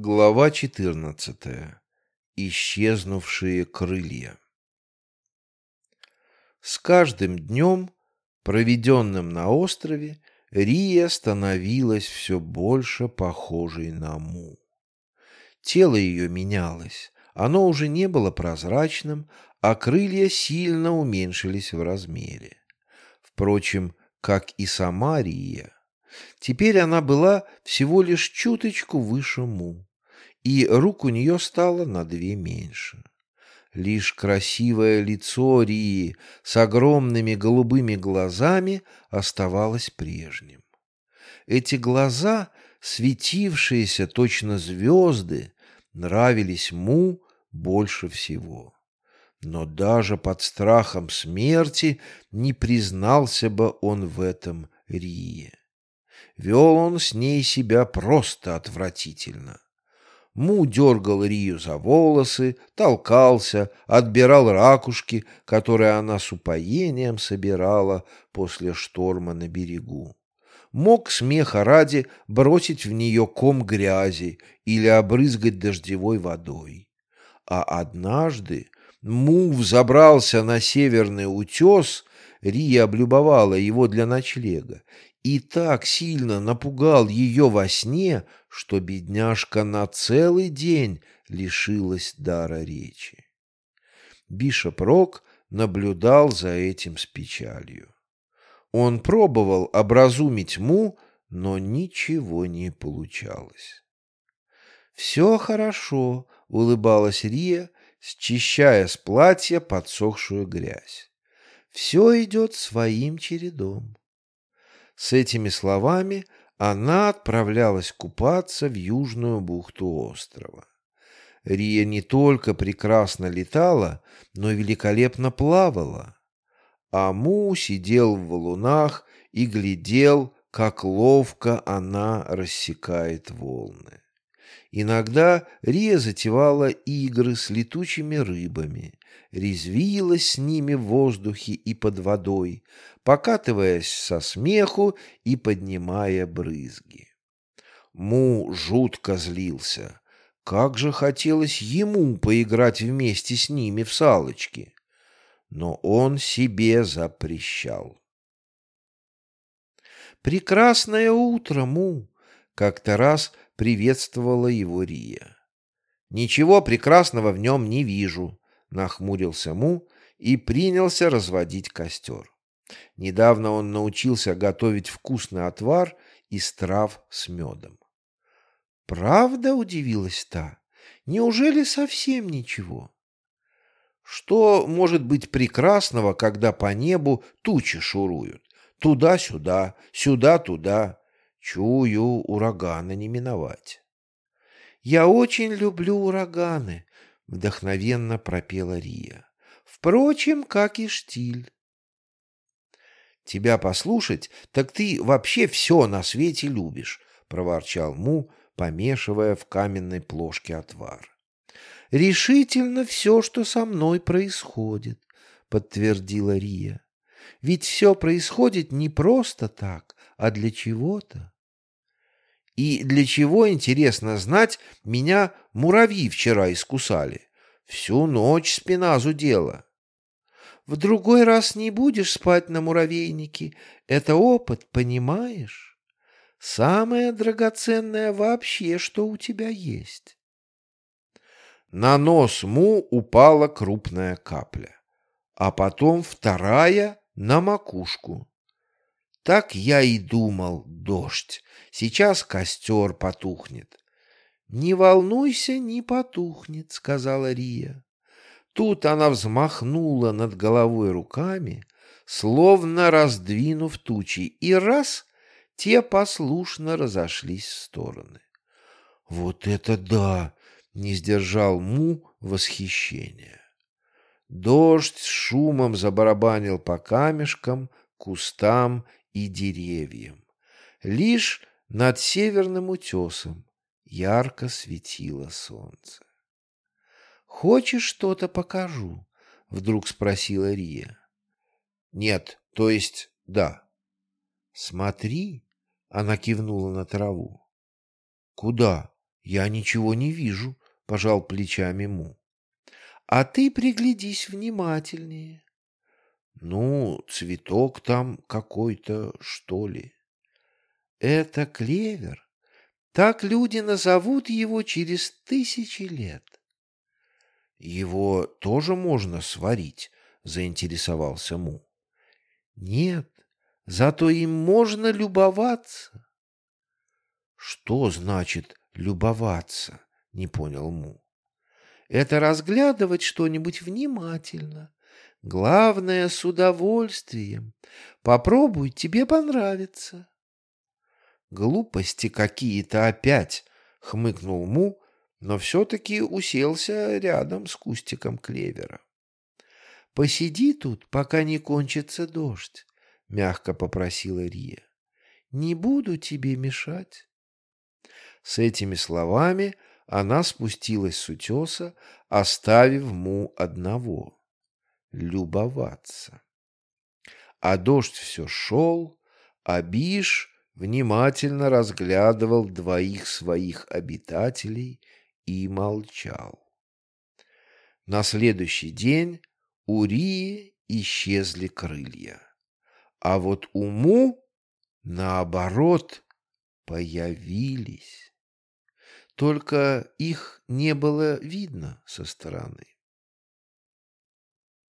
Глава 14. Исчезнувшие крылья. С каждым днем, проведенным на острове, Рия становилась все больше похожей на Му. Тело ее менялось, оно уже не было прозрачным, а крылья сильно уменьшились в размере. Впрочем, как и сама Рия. Теперь она была всего лишь чуточку выше Му и рук у нее стало на две меньше. Лишь красивое лицо Рии с огромными голубыми глазами оставалось прежним. Эти глаза, светившиеся точно звезды, нравились Му больше всего. Но даже под страхом смерти не признался бы он в этом Рие. Вел он с ней себя просто отвратительно. Му дергал Рию за волосы, толкался, отбирал ракушки, которые она с упоением собирала после шторма на берегу. Мог смеха ради бросить в нее ком грязи или обрызгать дождевой водой. А однажды Му взобрался на северный утес, Рия облюбовала его для ночлега, и так сильно напугал ее во сне, что бедняжка на целый день лишилась дара речи. Бишоп Рок наблюдал за этим с печалью. Он пробовал образумить Му, но ничего не получалось. «Все хорошо», — улыбалась Рия, счищая с платья подсохшую грязь. «Все идет своим чередом». С этими словами она отправлялась купаться в южную бухту острова. Рия не только прекрасно летала, но и великолепно плавала. А Му сидел в валунах и глядел, как ловко она рассекает волны. Иногда Рия затевала игры с летучими рыбами, резвилась с ними в воздухе и под водой, покатываясь со смеху и поднимая брызги. Му жутко злился. Как же хотелось ему поиграть вместе с ними в салочки. Но он себе запрещал. «Прекрасное утро, Му!» — как-то раз приветствовала его Рия. «Ничего прекрасного в нем не вижу», — нахмурился Му и принялся разводить костер. Недавно он научился готовить вкусный отвар из трав с медом. «Правда?» — удивилась та. «Неужели совсем ничего?» Что может быть прекрасного, когда по небу тучи шуруют? Туда-сюда, сюда-туда. Чую, урагана не миновать. «Я очень люблю ураганы», — вдохновенно пропела Рия. «Впрочем, как и штиль». «Тебя послушать, так ты вообще все на свете любишь», — проворчал Му, помешивая в каменной плошке отвар. «Решительно все, что со мной происходит», — подтвердила Рия. «Ведь все происходит не просто так, а для чего-то». «И для чего, интересно знать, меня муравьи вчера искусали? Всю ночь спина зудела». В другой раз не будешь спать на муравейнике. Это опыт, понимаешь? Самое драгоценное вообще, что у тебя есть. На нос Му упала крупная капля, а потом вторая на макушку. Так я и думал, дождь. Сейчас костер потухнет. «Не волнуйся, не потухнет», — сказала Рия. Тут она взмахнула над головой руками, словно раздвинув тучи, и раз — те послушно разошлись в стороны. «Вот это да!» — не сдержал Му восхищения. Дождь с шумом забарабанил по камешкам, кустам и деревьям. Лишь над северным утесом ярко светило солнце. «Хочешь, что-то покажу?» — вдруг спросила Рия. «Нет, то есть да». «Смотри», — она кивнула на траву. «Куда?» — Я ничего не вижу, пожал плечами Му. А ты приглядись внимательнее. Ну, цветок там какой-то, что ли. Это клевер. Так люди назовут его через тысячи лет. Его тоже можно сварить, заинтересовался Му. Нет, зато им можно любоваться. Что значит любоваться? Не понял Му. Это разглядывать что-нибудь внимательно. Главное, с удовольствием. Попробуй, тебе понравится. Глупости какие-то опять, хмыкнул Му, но все-таки уселся рядом с кустиком клевера. «Посиди тут, пока не кончится дождь», — мягко попросила Рия. «Не буду тебе мешать». С этими словами она спустилась с утеса, оставив Му одного — любоваться. А дождь все шел, а Биш внимательно разглядывал двоих своих обитателей и молчал. На следующий день у Рии исчезли крылья, а вот у Му, наоборот, появились. Только их не было видно со стороны.